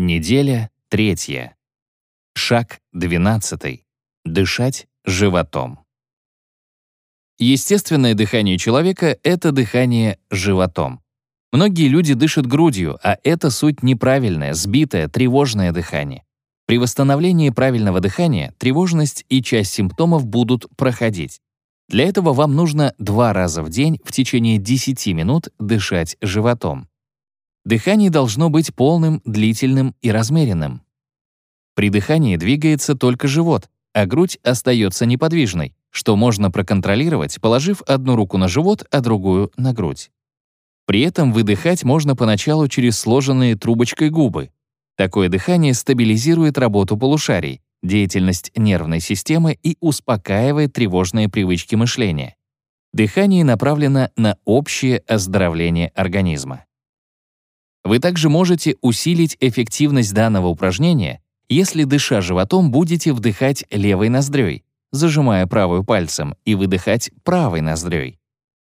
Неделя третья. Шаг двенадцатый. Дышать животом. Естественное дыхание человека — это дыхание животом. Многие люди дышат грудью, а это суть неправильное, сбитое, тревожное дыхание. При восстановлении правильного дыхания тревожность и часть симптомов будут проходить. Для этого вам нужно два раза в день в течение 10 минут дышать животом. Дыхание должно быть полным, длительным и размеренным. При дыхании двигается только живот, а грудь остается неподвижной, что можно проконтролировать, положив одну руку на живот, а другую — на грудь. При этом выдыхать можно поначалу через сложенные трубочкой губы. Такое дыхание стабилизирует работу полушарий, деятельность нервной системы и успокаивает тревожные привычки мышления. Дыхание направлено на общее оздоровление организма. Вы также можете усилить эффективность данного упражнения, если, дыша животом, будете вдыхать левой ноздрёй, зажимая правую пальцем, и выдыхать правой ноздрёй,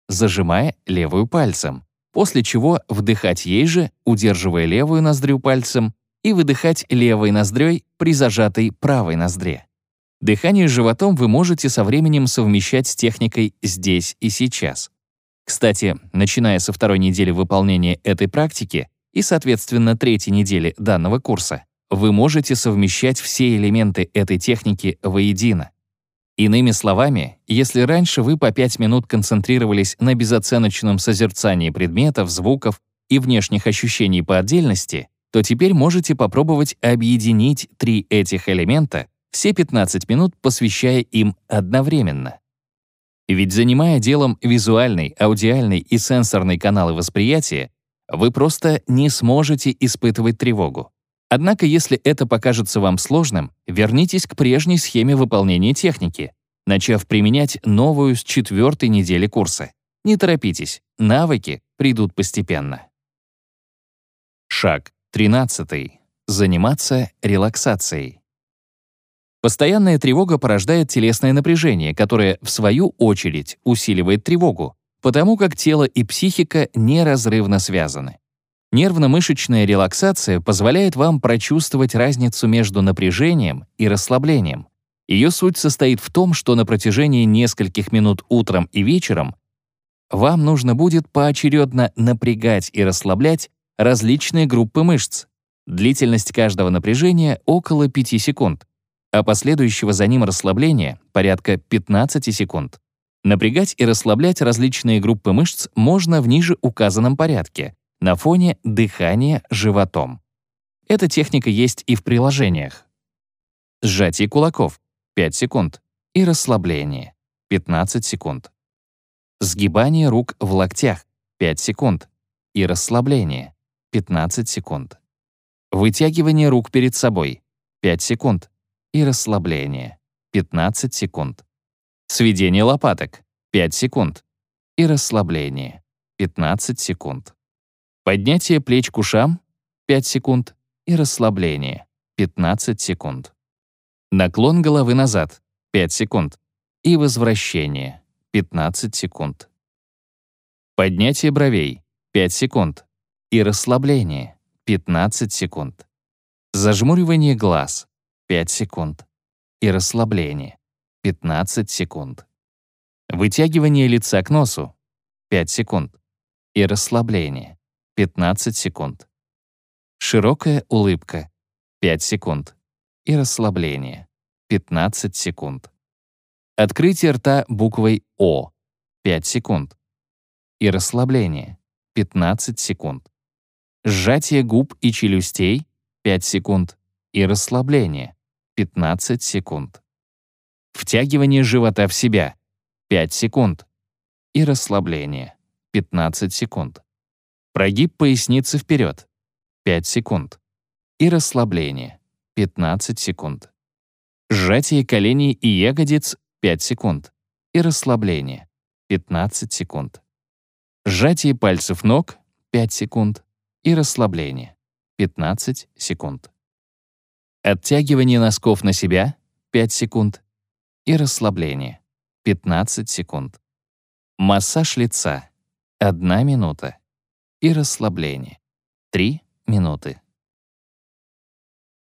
зажимая левую пальцем, после чего вдыхать ей же, удерживая левую ноздрю пальцем, и выдыхать левой ноздрёй при зажатой правой ноздре. Дыхание животом вы можете со временем совмещать с техникой «здесь и сейчас». Кстати, начиная со второй недели выполнения этой практики и, соответственно, третьей недели данного курса, вы можете совмещать все элементы этой техники воедино. Иными словами, если раньше вы по 5 минут концентрировались на безоценочном созерцании предметов, звуков и внешних ощущений по отдельности, то теперь можете попробовать объединить три этих элемента, все 15 минут посвящая им одновременно. Ведь занимая делом визуальный, аудиальный и сенсорный каналы восприятия, вы просто не сможете испытывать тревогу. Однако, если это покажется вам сложным, вернитесь к прежней схеме выполнения техники, начав применять новую с четвертой недели курса. Не торопитесь, навыки придут постепенно. Шаг 13. Заниматься релаксацией. Постоянная тревога порождает телесное напряжение, которое, в свою очередь, усиливает тревогу, потому как тело и психика неразрывно связаны. Нервно-мышечная релаксация позволяет вам прочувствовать разницу между напряжением и расслаблением. Ее суть состоит в том, что на протяжении нескольких минут утром и вечером вам нужно будет поочередно напрягать и расслаблять различные группы мышц. Длительность каждого напряжения около 5 секунд, а последующего за ним расслабления порядка 15 секунд. Напрягать и расслаблять различные группы мышц можно в ниже указанном порядке, на фоне дыхания животом. Эта техника есть и в приложениях. Сжатие кулаков — 5 секунд и расслабление — 15 секунд. Сгибание рук в локтях — 5 секунд и расслабление — 15 секунд. Вытягивание рук перед собой — 5 секунд и расслабление — 15 секунд. Сведение лопаток — 5 секунд. И расслабление — 15 секунд. Поднятие плеч к ушам — 5 секунд. И расслабление — 15 секунд. Наклон головы назад — 5 секунд. И возвращение — 15 секунд. Поднятие бровей — 5 секунд. И расслабление — 15 секунд. Зажмуривание глаз — 5 секунд. И расслабление 15 секунд. Вытягивание лица к носу — 5 секунд. И расслабление — 15 секунд. Широкая улыбка — 5 секунд. И расслабление — 15 секунд. Открытие рта буквой О — 5 секунд. И расслабление — 15 секунд. Сжатие губ и челюстей — 5 секунд. И расслабление — 15 секунд. Втягивание живота в себя — 5 секунд. И расслабление — 15 секунд. Прогиб поясницы вперед — 5 секунд. И расслабление — 15 секунд. Сжатие коленей и ягодиц — 5 секунд. И расслабление — 15 секунд. Сжатие пальцев ног — 5 секунд. И расслабление — 15 секунд. Оттягивание носков на себя — 5 секунд и расслабление. 15 секунд. Массаж лица. 1 минута. И расслабление. 3 минуты.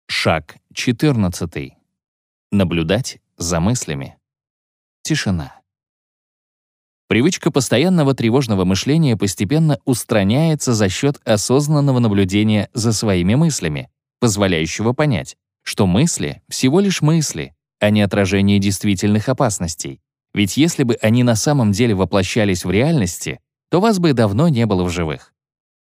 Шаг 14. Наблюдать за мыслями. Тишина. Привычка постоянного тревожного мышления постепенно устраняется за счет осознанного наблюдения за своими мыслями, позволяющего понять, что мысли — всего лишь мысли, а не отражение действительных опасностей. Ведь если бы они на самом деле воплощались в реальности, то вас бы давно не было в живых.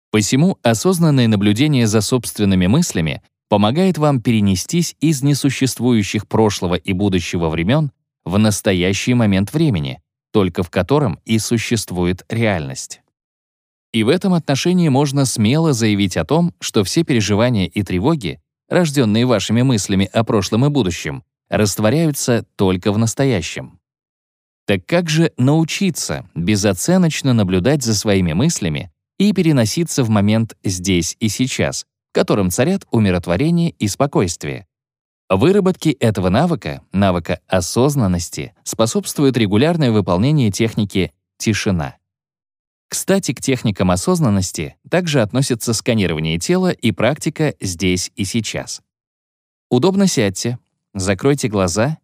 Посему осознанное наблюдение за собственными мыслями помогает вам перенестись из несуществующих прошлого и будущего времен в настоящий момент времени, только в котором и существует реальность. И в этом отношении можно смело заявить о том, что все переживания и тревоги, рожденные вашими мыслями о прошлом и будущем, растворяются только в настоящем. Так как же научиться безоценочно наблюдать за своими мыслями и переноситься в момент здесь и сейчас, в котором царят умиротворение и спокойствие? Выработке этого навыка, навыка осознанности, способствует регулярное выполнение техники «тишина». Кстати, к техникам осознанности также относятся сканирование тела и практика «здесь и сейчас». Удобно сядьте, закройте глаза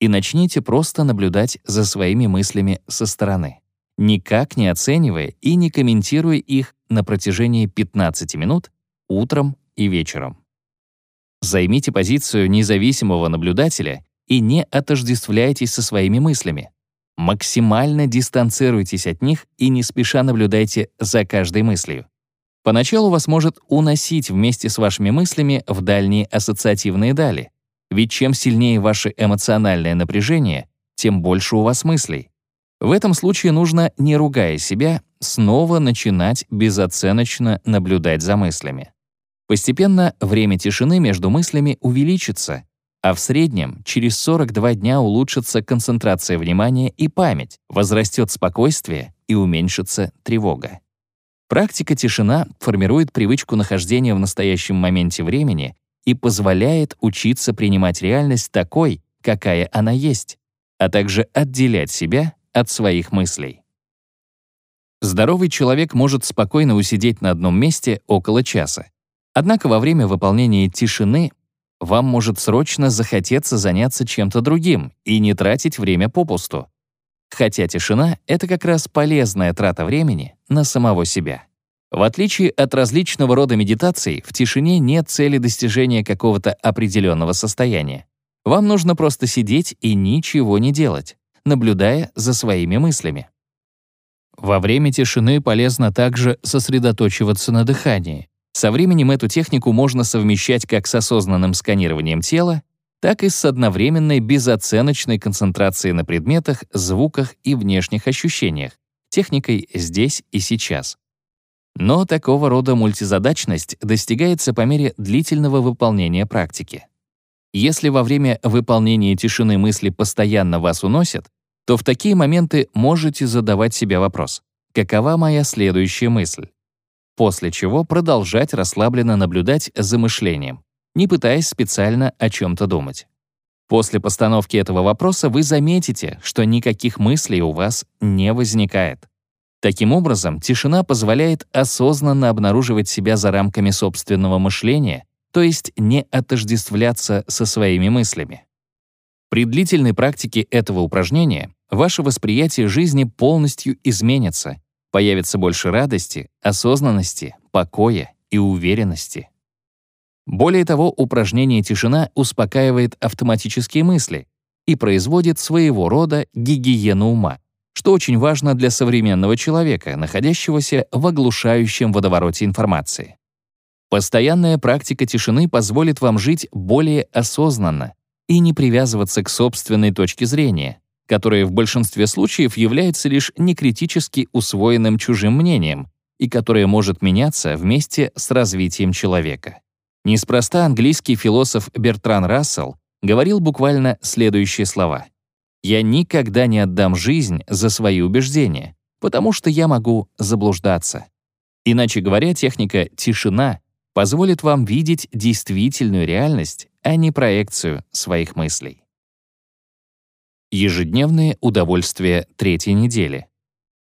и начните просто наблюдать за своими мыслями со стороны, никак не оценивая и не комментируя их на протяжении 15 минут утром и вечером. Займите позицию независимого наблюдателя и не отождествляйтесь со своими мыслями. Максимально дистанцируйтесь от них и не спеша наблюдайте за каждой мыслью. Поначалу вас может уносить вместе с вашими мыслями в дальние ассоциативные дали. Ведь чем сильнее ваше эмоциональное напряжение, тем больше у вас мыслей. В этом случае нужно, не ругая себя, снова начинать безоценочно наблюдать за мыслями. Постепенно время тишины между мыслями увеличится, а в среднем через 42 дня улучшится концентрация внимания и память, возрастет спокойствие и уменьшится тревога. Практика тишина формирует привычку нахождения в настоящем моменте времени и позволяет учиться принимать реальность такой, какая она есть, а также отделять себя от своих мыслей. Здоровый человек может спокойно усидеть на одном месте около часа, Однако во время выполнения тишины вам может срочно захотеться заняться чем-то другим и не тратить время попусту. Хотя тишина — это как раз полезная трата времени на самого себя. В отличие от различного рода медитаций, в тишине нет цели достижения какого-то определенного состояния. Вам нужно просто сидеть и ничего не делать, наблюдая за своими мыслями. Во время тишины полезно также сосредоточиваться на дыхании. Со временем эту технику можно совмещать как с осознанным сканированием тела, так и с одновременной безоценочной концентрацией на предметах, звуках и внешних ощущениях, техникой «здесь и сейчас». Но такого рода мультизадачность достигается по мере длительного выполнения практики. Если во время выполнения тишины мысли постоянно вас уносят, то в такие моменты можете задавать себе вопрос «Какова моя следующая мысль?» после чего продолжать расслабленно наблюдать за мышлением, не пытаясь специально о чем-то думать. После постановки этого вопроса вы заметите, что никаких мыслей у вас не возникает. Таким образом, тишина позволяет осознанно обнаруживать себя за рамками собственного мышления, то есть не отождествляться со своими мыслями. При длительной практике этого упражнения ваше восприятие жизни полностью изменится, Появится больше радости, осознанности, покоя и уверенности. Более того, упражнение «Тишина» успокаивает автоматические мысли и производит своего рода гигиену ума, что очень важно для современного человека, находящегося в оглушающем водовороте информации. Постоянная практика тишины позволит вам жить более осознанно и не привязываться к собственной точке зрения, которое в большинстве случаев является лишь некритически усвоенным чужим мнением и которое может меняться вместе с развитием человека. Неспроста английский философ Бертран Рассел говорил буквально следующие слова. «Я никогда не отдам жизнь за свои убеждения, потому что я могу заблуждаться». Иначе говоря, техника «тишина» позволит вам видеть действительную реальность, а не проекцию своих мыслей. Ежедневные удовольствия третьей недели.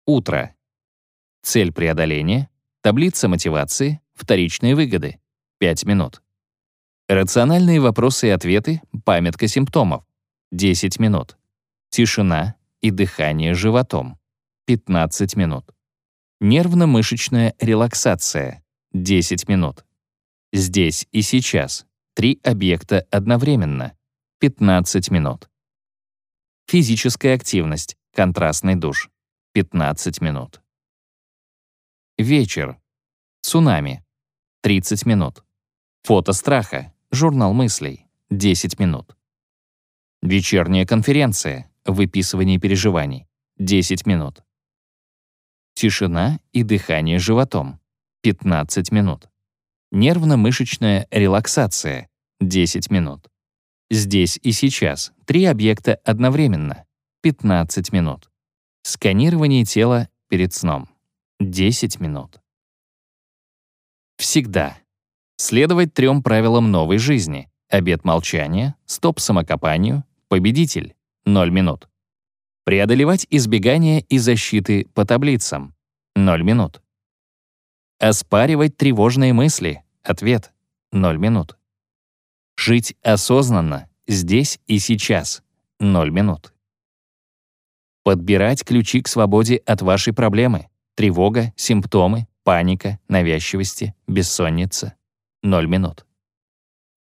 Утро. Цель преодоления. Таблица мотивации. Вторичные выгоды. 5 минут. Рациональные вопросы и ответы, памятка симптомов. 10 минут. Тишина и дыхание животом. 15 минут. Нервно-мышечная релаксация. 10 минут. Здесь и сейчас. Три объекта одновременно. 15 минут. Физическая активность. Контрастный душ. 15 минут. Вечер. Цунами. 30 минут. Фото страха. Журнал мыслей. 10 минут. Вечерняя конференция. Выписывание переживаний. 10 минут. Тишина и дыхание животом. 15 минут. Нервно-мышечная релаксация. 10 минут. Здесь и сейчас. Три объекта одновременно. 15 минут. Сканирование тела перед сном. 10 минут. Всегда. Следовать трем правилам новой жизни. Обет молчания, стоп самокопанию, победитель. 0 минут. Преодолевать избегание и защиты по таблицам. 0 минут. Оспаривать тревожные мысли. Ответ. 0 минут. Жить осознанно, здесь и сейчас. 0 минут. Подбирать ключи к свободе от вашей проблемы. Тревога, симптомы, паника, навязчивости, бессонница. 0 минут.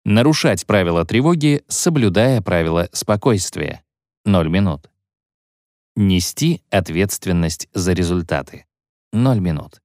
Нарушать правила тревоги, соблюдая правила спокойствия. 0 минут. Нести ответственность за результаты. 0 минут.